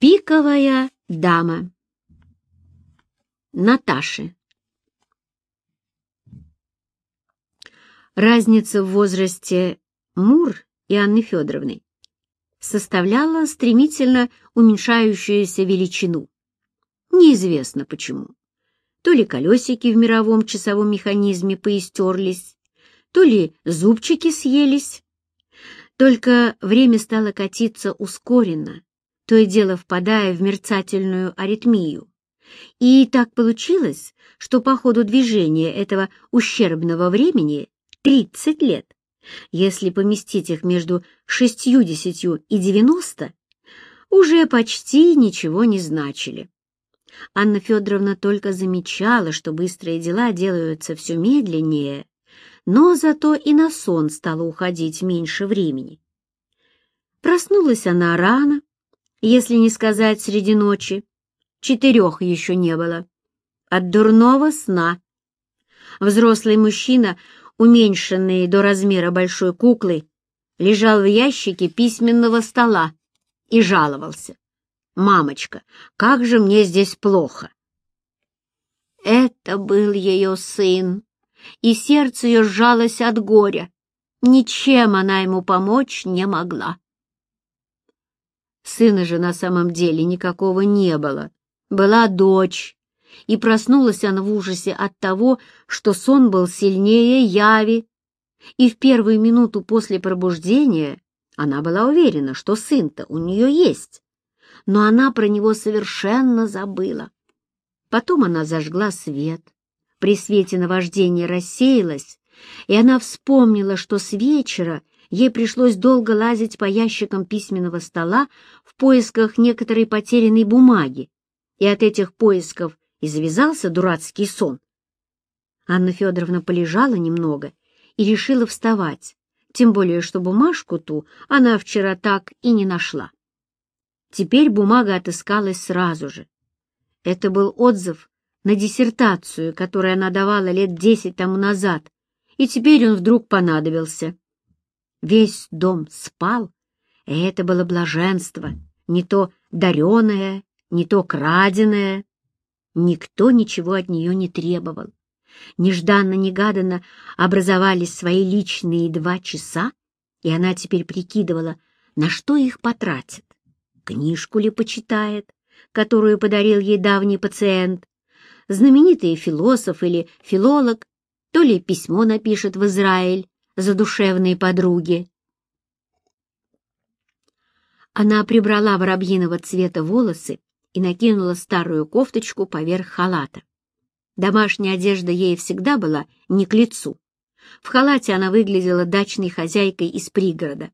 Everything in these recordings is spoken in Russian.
Пиковая дама. Наташи. Разница в возрасте Мур и Анны Федоровны составляла стремительно уменьшающуюся величину. Неизвестно почему. То ли колесики в мировом часовом механизме поистерлись, то ли зубчики съелись. Только время стало катиться ускоренно, то и дело впадая в мерцательную аритмию. И так получилось, что по ходу движения этого ущербного времени 30 лет, если поместить их между 60 и 90, уже почти ничего не значили. Анна Федоровна только замечала, что быстрые дела делаются все медленнее, но зато и на сон стало уходить меньше времени. Проснулась она рано, если не сказать среди ночи. Четырех еще не было. От дурного сна. Взрослый мужчина, уменьшенный до размера большой куклы, лежал в ящике письменного стола и жаловался. «Мамочка, как же мне здесь плохо!» Это был ее сын, и сердце ее сжалось от горя. Ничем она ему помочь не могла. Сына же на самом деле никакого не было. Была дочь, и проснулась она в ужасе от того, что сон был сильнее яви. И в первую минуту после пробуждения она была уверена, что сын-то у нее есть, но она про него совершенно забыла. Потом она зажгла свет. При свете наваждение рассеялось, и она вспомнила, что с вечера Ей пришлось долго лазить по ящикам письменного стола в поисках некоторой потерянной бумаги, и от этих поисков и завязался дурацкий сон. Анна Федоровна полежала немного и решила вставать, тем более что бумажку ту она вчера так и не нашла. Теперь бумага отыскалась сразу же. Это был отзыв на диссертацию, которую она давала лет десять тому назад, и теперь он вдруг понадобился. Весь дом спал, и это было блаженство, не то дареное, не то краденое. Никто ничего от нее не требовал. Нежданно-негаданно образовались свои личные два часа, и она теперь прикидывала, на что их потратит. Книжку ли почитает, которую подарил ей давний пациент, знаменитый философ или филолог, то ли письмо напишет в Израиль, задушевной подруги. Она прибрала воробьиного цвета волосы и накинула старую кофточку поверх халата. Домашняя одежда ей всегда была не к лицу. В халате она выглядела дачной хозяйкой из пригорода.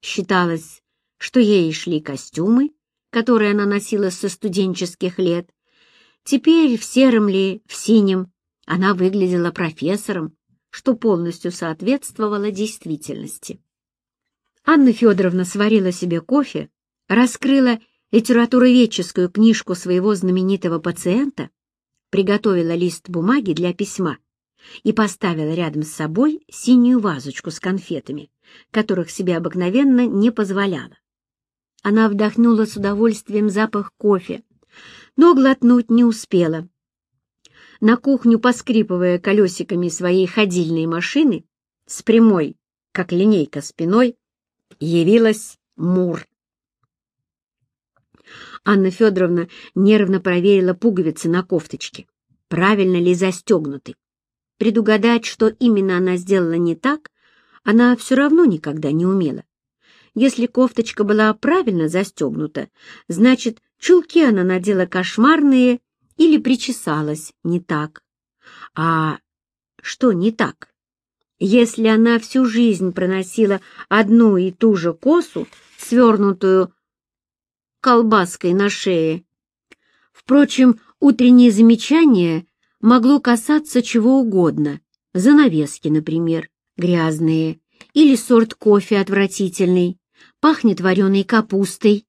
Считалось, что ей шли костюмы, которые она носила со студенческих лет. Теперь в сером ли, в синем, она выглядела профессором, что полностью соответствовало действительности. Анна Федоровна сварила себе кофе, раскрыла литературоведческую книжку своего знаменитого пациента, приготовила лист бумаги для письма и поставила рядом с собой синюю вазочку с конфетами, которых себе обыкновенно не позволяла. Она вдохнула с удовольствием запах кофе, но глотнуть не успела, на кухню, поскрипывая колесиками своей ходильной машины, с прямой, как линейка спиной, явилась Мур. Анна Федоровна нервно проверила пуговицы на кофточке, правильно ли застегнуты. Предугадать, что именно она сделала не так, она все равно никогда не умела. Если кофточка была правильно застегнута, значит, чулки она надела кошмарные или причесалась не так. А что не так? Если она всю жизнь проносила одну и ту же косу, свернутую колбаской на шее. Впрочем, утреннее замечание могло касаться чего угодно. Занавески, например, грязные, или сорт кофе отвратительный, пахнет вареной капустой,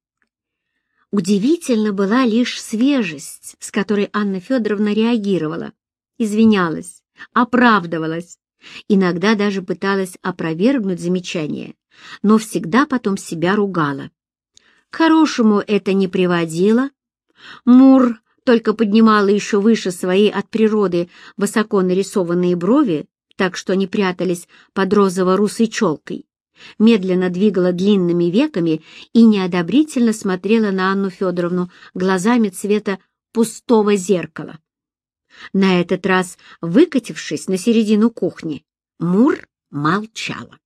Удивительно была лишь свежесть, с которой Анна Федоровна реагировала, извинялась, оправдывалась, иногда даже пыталась опровергнуть замечание, но всегда потом себя ругала. К хорошему это не приводило. Мур только поднимала еще выше свои от природы высоко нарисованные брови, так что они прятались под розово-русой челкой, медленно двигала длинными веками и неодобрительно смотрела на Анну Федоровну глазами цвета пустого зеркала. На этот раз, выкатившись на середину кухни, Мур молчала.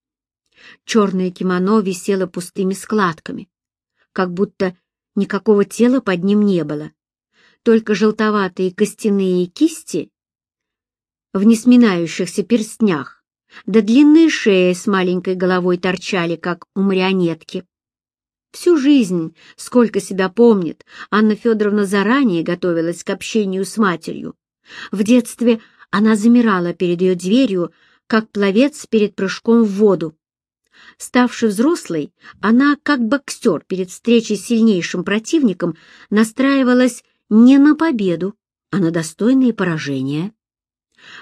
Черное кимоно висело пустыми складками, как будто никакого тела под ним не было. Только желтоватые костяные кисти в несминающихся перстнях, да длинные шеи с маленькой головой торчали, как у марионетки. Всю жизнь, сколько себя помнит, Анна Федоровна заранее готовилась к общению с матерью. В детстве она замирала перед ее дверью, как пловец перед прыжком в воду. Ставши взрослой, она, как боксер перед встречей с сильнейшим противником, настраивалась не на победу, а на достойные поражения.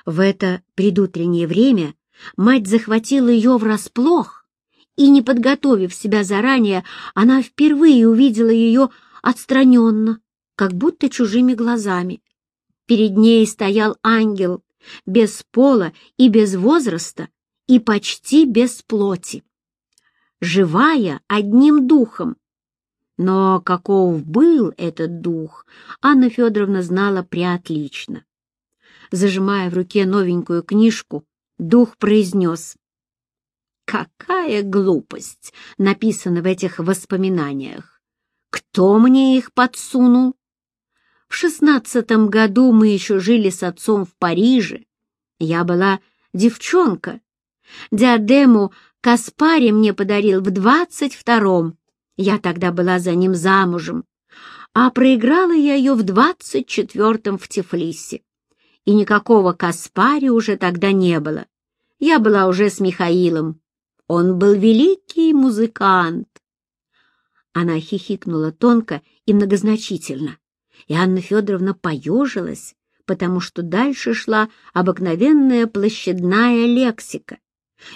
В это предутреннее время мать захватила ее врасплох, и, не подготовив себя заранее, она впервые увидела ее отстраненно, как будто чужими глазами. Перед ней стоял ангел, без пола и без возраста, и почти без плоти. Живая одним духом. Но каков был этот дух, Анна Федоровна знала преотлично. Зажимая в руке новенькую книжку, дух произнес. «Какая глупость написана в этих воспоминаниях! Кто мне их подсунул?» В шестнадцатом году мы еще жили с отцом в Париже. Я была девчонка. Диадему Каспари мне подарил в двадцать втором. Я тогда была за ним замужем. А проиграла я ее в двадцать четвертом в Тифлисе. И никакого Каспари уже тогда не было. Я была уже с Михаилом. Он был великий музыкант. Она хихикнула тонко и многозначительно и Анна Федоровна поежилась, потому что дальше шла обыкновенная площадная лексика,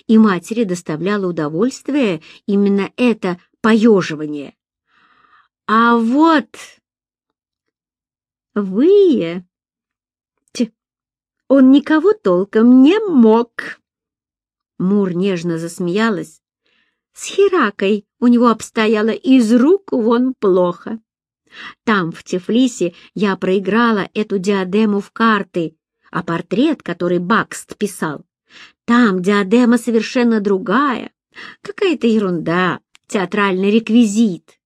и матери доставляло удовольствие именно это поеживание. А вот вы... Он никого толком не мог. Мур нежно засмеялась. С Херакой у него обстояло из рук вон плохо. Там, в Тифлисе, я проиграла эту диадему в карты, а портрет, который Бакст писал, там диадема совершенно другая, какая-то ерунда, театральный реквизит.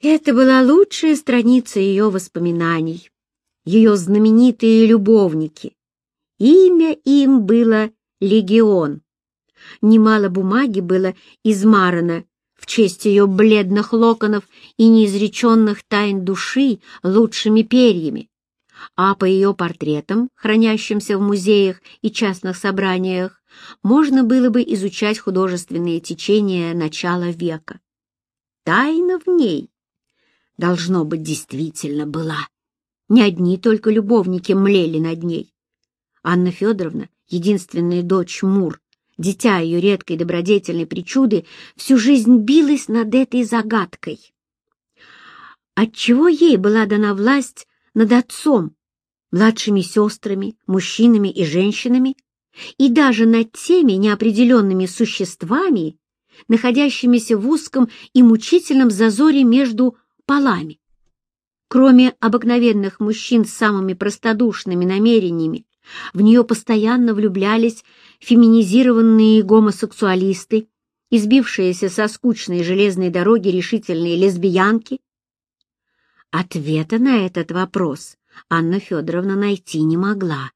Это была лучшая страница ее воспоминаний, ее знаменитые любовники. Имя им было «Легион». Немало бумаги было измарано в честь ее бледных локонов и неизреченных тайн души лучшими перьями, а по ее портретам, хранящимся в музеях и частных собраниях, можно было бы изучать художественные течения начала века. Тайна в ней, должно быть, действительно была. Не одни только любовники млели над ней. Анна Федоровна, единственная дочь Мур, дитя ее редкой добродетельной причуды, всю жизнь билась над этой загадкой. Отчего ей была дана власть над отцом, младшими сестрами, мужчинами и женщинами, и даже над теми неопределенными существами, находящимися в узком и мучительном зазоре между полами. Кроме обыкновенных мужчин с самыми простодушными намерениями, в нее постоянно влюблялись феминизированные гомосексуалисты, избившиеся со скучной железной дороги решительные лесбиянки? Ответа на этот вопрос Анна Федоровна найти не могла,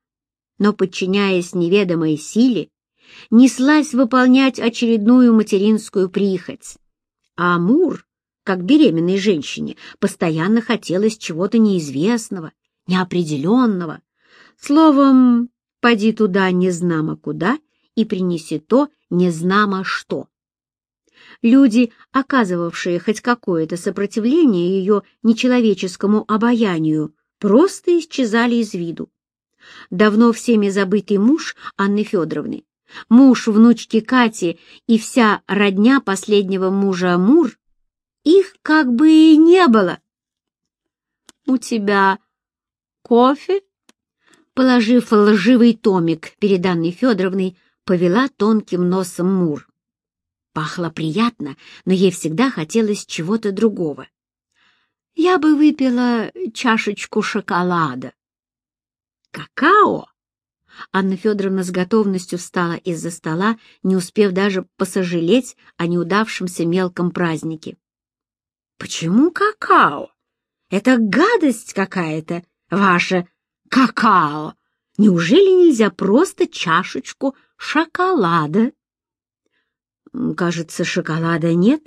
но, подчиняясь неведомой силе, неслась выполнять очередную материнскую прихоть. А Амур, как беременной женщине, постоянно хотелось чего-то неизвестного, неопределенного, словом, Поди туда незнамо куда и принеси то незнамо что. Люди, оказывавшие хоть какое-то сопротивление ее нечеловеческому обаянию, просто исчезали из виду. Давно всеми забытый муж Анны Федоровны, муж внучки Кати и вся родня последнего мужа Мур их как бы и не было. «У тебя кофе?» Положив лживый томик перед Анной Федоровной, повела тонким носом Мур. Пахло приятно, но ей всегда хотелось чего-то другого. «Я бы выпила чашечку шоколада». «Какао?» Анна Федоровна с готовностью встала из-за стола, не успев даже посожалеть о неудавшемся мелком празднике. «Почему какао? Это гадость какая-то, ваша какао! Неужели нельзя просто чашечку шоколада?» «Кажется, шоколада нет?»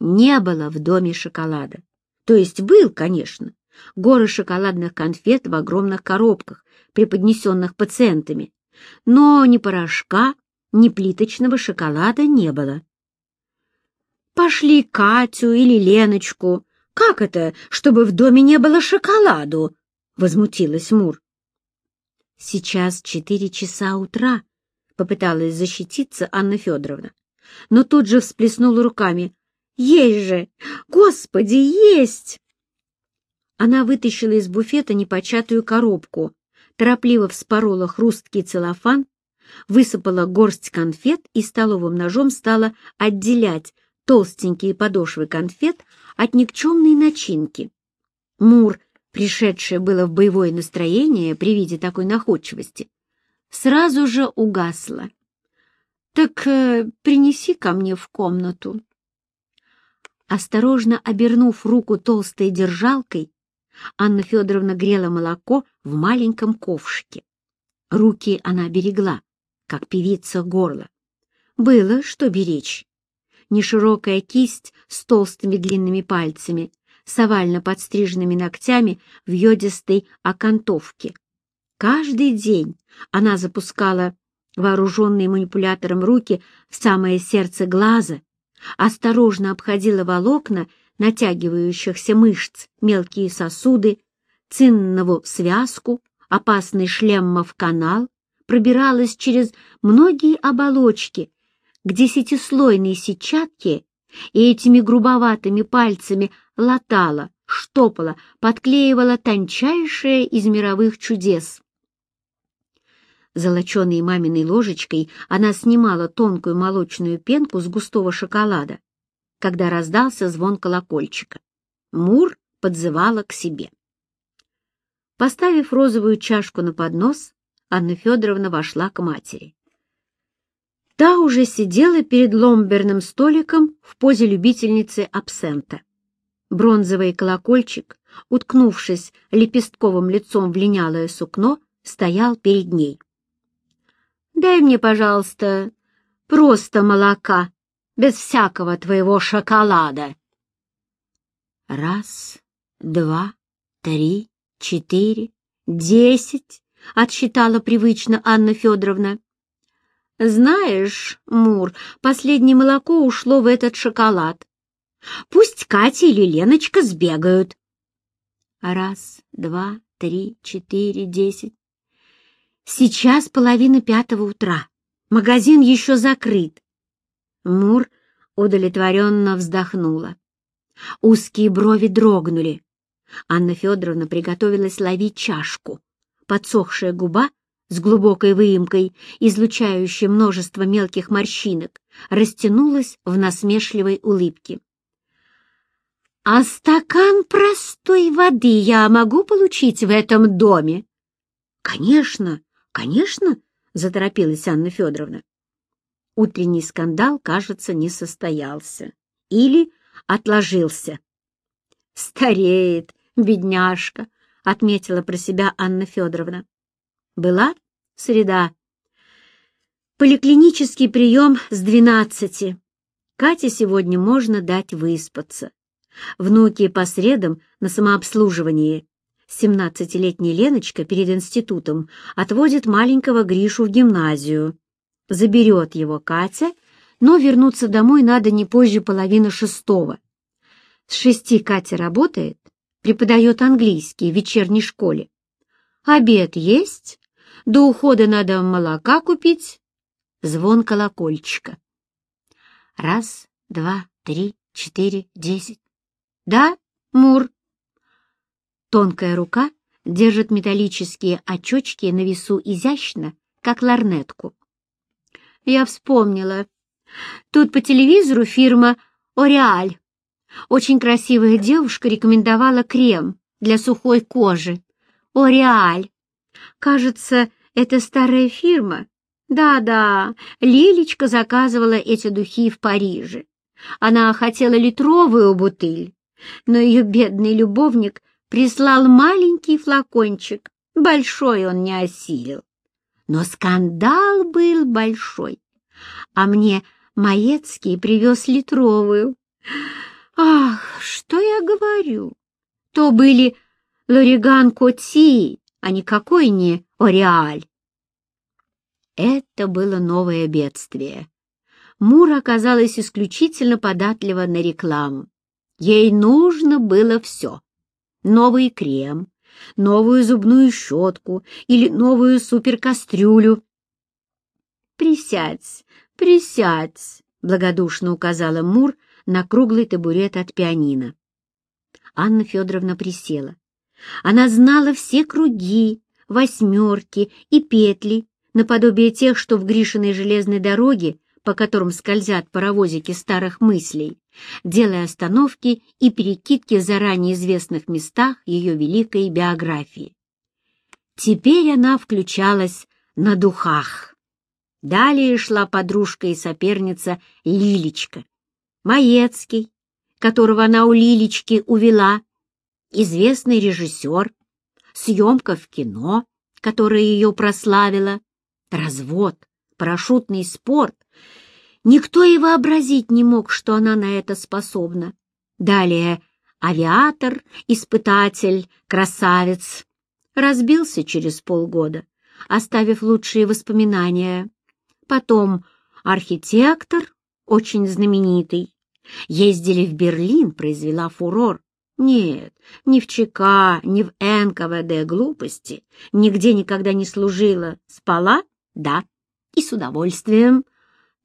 Не было в доме шоколада. То есть был, конечно, горы шоколадных конфет в огромных коробках, преподнесенных пациентами, но ни порошка, ни плиточного шоколада не было. «Пошли Катю или Леночку. Как это, чтобы в доме не было шоколаду?» — возмутилась Мур. «Сейчас четыре часа утра», — попыталась защититься Анна Федоровна, но тут же всплеснула руками. «Есть же! Господи, есть!» Она вытащила из буфета непочатую коробку, торопливо вспорола хрусткий целлофан, высыпала горсть конфет и столовым ножом стала отделять толстенькие подошвы конфет от никчемной начинки. Мур, пришедшая было в боевое настроение при виде такой находчивости, сразу же угасла. «Так э, принеси ко мне в комнату». Осторожно обернув руку толстой держалкой, Анна Федоровна грела молоко в маленьком ковшике. Руки она берегла, как певица горло. Было что беречь. Неширокая кисть с толстыми длинными пальцами, с овально подстриженными ногтями в йодистой окантовке. Каждый день она запускала вооруженные манипулятором руки в самое сердце глаза, осторожно обходила волокна натягивающихся мышц, мелкие сосуды, циннову связку, опасный шлеммов канал, пробиралась через многие оболочки к десятислойной сетчатке и этими грубоватыми пальцами латала, штопала, подклеивала тончайшее из мировых чудес. Золоченой маминой ложечкой она снимала тонкую молочную пенку с густого шоколада, когда раздался звон колокольчика. Мур подзывала к себе. Поставив розовую чашку на поднос, Анна Федоровна вошла к матери. Та уже сидела перед ломберным столиком в позе любительницы абсента. Бронзовый колокольчик, уткнувшись лепестковым лицом в линялое сукно, стоял перед ней. «Дай мне, пожалуйста, просто молока», без всякого твоего шоколада. Раз, два, три, четыре, десять, — отсчитала привычно Анна Федоровна. Знаешь, Мур, последнее молоко ушло в этот шоколад. Пусть Катя или Леночка сбегают. Раз, два, три, четыре, десять. Сейчас половина пятого утра. Магазин еще закрыт. Мур удовлетворенно вздохнула. Узкие брови дрогнули. Анна Федоровна приготовилась ловить чашку. Подсохшая губа с глубокой выемкой, излучающая множество мелких морщинок, растянулась в насмешливой улыбке. «А стакан простой воды я могу получить в этом доме?» «Конечно, конечно!» — заторопилась Анна Федоровна. Утренний скандал, кажется, не состоялся. Или отложился. «Стареет, бедняжка», — отметила про себя Анна Федоровна. «Была среда. Поликлинический прием с двенадцати. Кате сегодня можно дать выспаться. Внуки по средам на самообслуживании. Семнадцатилетняя Леночка перед институтом отводит маленького Гришу в гимназию заберет его Катя, но вернуться домой надо не позже половины шестого. С шести Катя работает, преподает английский в вечерней школе. Обед есть, до ухода надо молока купить. Звон колокольчика. Раз, два, три, четыре, десять. Да, Мур? Тонкая рука держит металлические очечки на весу изящно, как ларнетку. Я вспомнила. Тут по телевизору фирма «Ореаль». Очень красивая девушка рекомендовала крем для сухой кожи. «Ореаль». Кажется, это старая фирма. Да-да, Лилечка заказывала эти духи в Париже. Она хотела литровую бутыль, но ее бедный любовник прислал маленький флакончик. Большой он не осилил. Но скандал был большой. А мне Маецкий привез литровую. Ах, что я говорю? То были Лориган Коти, а никакой не Ореаль. Это было новое бедствие. Мура оказалась исключительно податлива на рекламу. Ей нужно было все. Новый крем, новую зубную щетку или новую суперкастрюлю. «Присядь, присядь», — благодушно указала Мур на круглый табурет от пианино. Анна Федоровна присела. Она знала все круги, восьмерки и петли, наподобие тех, что в Гришиной железной дороге, по которым скользят паровозики старых мыслей, делая остановки и перекидки в заранее известных местах ее великой биографии. Теперь она включалась на духах. Далее шла подружка и соперница Лилечка. Маецкий, которого она у Лилечки увела, известный режиссер, съемка в кино, которая ее прославила, развод, парашютный спорт. Никто и вообразить не мог, что она на это способна. Далее авиатор, испытатель, красавец. Разбился через полгода, оставив лучшие воспоминания. Потом архитектор, очень знаменитый. Ездили в Берлин, произвела фурор. Нет, ни в ЧК, ни в НКВД глупости, нигде никогда не служила. Спала да, и с удовольствием.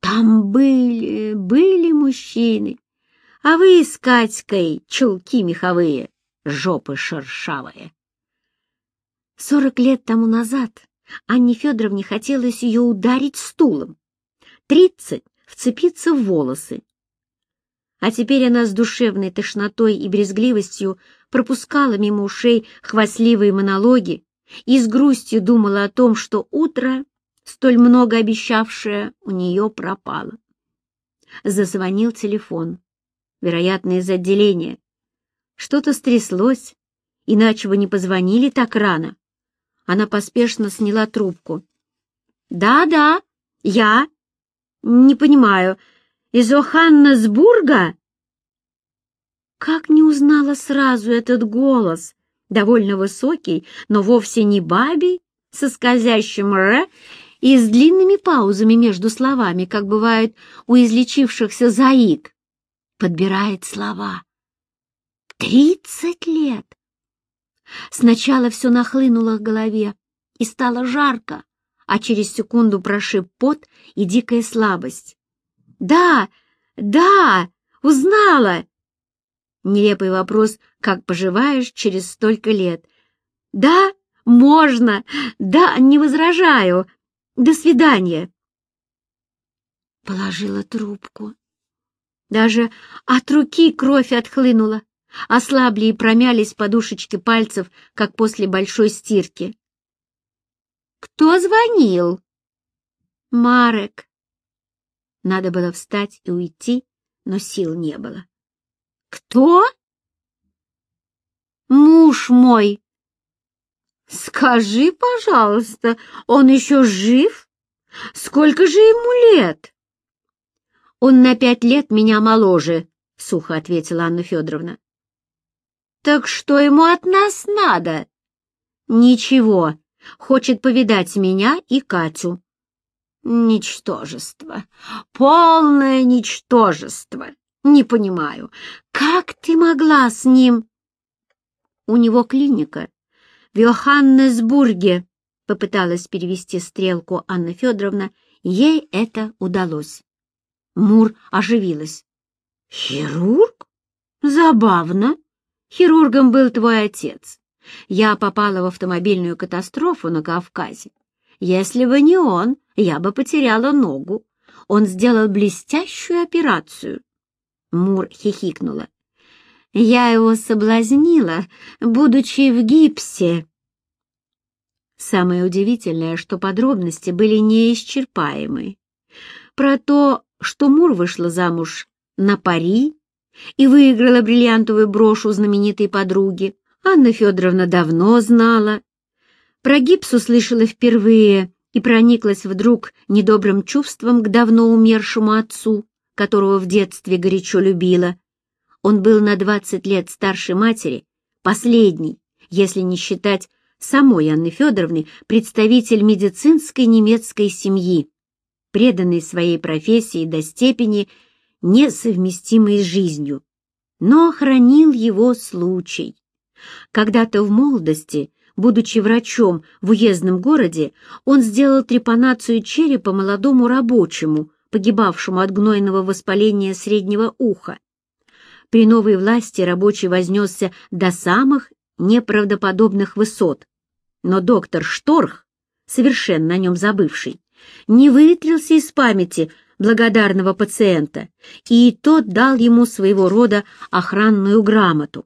Там были, были мужчины, а вы с Катькой чулки меховые, жопы шершавые. Сорок лет тому назад Анне Федоровне хотелось ее ударить стулом, тридцать — вцепиться в волосы. А теперь она с душевной тошнотой и брезгливостью пропускала мимо ушей хвастливые монологи и с грустью думала о том, что утро столь много обещавшая, у нее пропала. Зазвонил телефон, вероятно, из отделения. Что-то стряслось, иначе бы не позвонили так рано. Она поспешно сняла трубку. «Да-да, я. Не понимаю, из Оханнесбурга?» Как не узнала сразу этот голос, довольно высокий, но вовсе не бабий, со скользящим «р» и с длинными паузами между словами, как бывает у излечившихся заик. Подбирает слова. Тридцать лет! Сначала все нахлынуло в голове, и стало жарко, а через секунду прошиб пот и дикая слабость. «Да, да, узнала!» Нелепый вопрос «Как поживаешь через столько лет?» «Да, можно! Да, не возражаю! До свидания!» Положила трубку. Даже от руки кровь отхлынула, ослабли и промялись подушечки пальцев, как после большой стирки. «Кто звонил?» «Марек». Надо было встать и уйти, но сил не было. «Кто?» «Муж мой!» «Скажи, пожалуйста, он еще жив? Сколько же ему лет?» «Он на пять лет меня моложе», — сухо ответила Анна Федоровна. «Так что ему от нас надо?» «Ничего, хочет повидать меня и Катю». «Ничтожество, полное ничтожество. Не понимаю, как ты могла с ним?» «У него клиника, в Йоханнесбурге, попыталась перевести стрелку Анна Федоровна, ей это удалось. Мур оживилась. Хирург? Забавно. Хирургом был твой отец. Я попала в автомобильную катастрофу на Кавказе. Если бы не он, я бы потеряла ногу. Он сделал блестящую операцию. Мур хихикнула. Я его соблазнила, будучи в гипсе. Самое удивительное, что подробности были неисчерпаемы. Про то, что Мур вышла замуж на пари и выиграла бриллиантовую брошь у знаменитой подруги, Анна Федоровна давно знала. Про гипс услышала впервые и прониклась вдруг недобрым чувством к давно умершему отцу, которого в детстве горячо любила. Он был на двадцать лет старше матери, последний, если не считать самой Анны Федоровны, представитель медицинской немецкой семьи, преданный своей профессии до степени, несовместимой с жизнью. Но хранил его случай. Когда-то в молодости, будучи врачом в уездном городе, он сделал трепанацию черепа молодому рабочему, погибавшему от гнойного воспаления среднего уха. При новой власти рабочий вознесся до самых неправдоподобных высот. Но доктор Шторх, совершенно о нем забывший, не выветрился из памяти благодарного пациента, и тот дал ему своего рода охранную грамоту.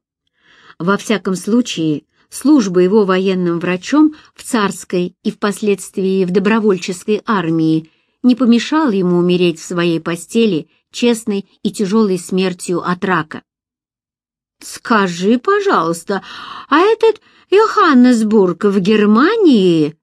Во всяком случае, служба его военным врачом в царской и впоследствии в добровольческой армии не помешала ему умереть в своей постели честной и тяжелой смертью от рака. «Скажи, пожалуйста, а этот Йоханнесбург в Германии?»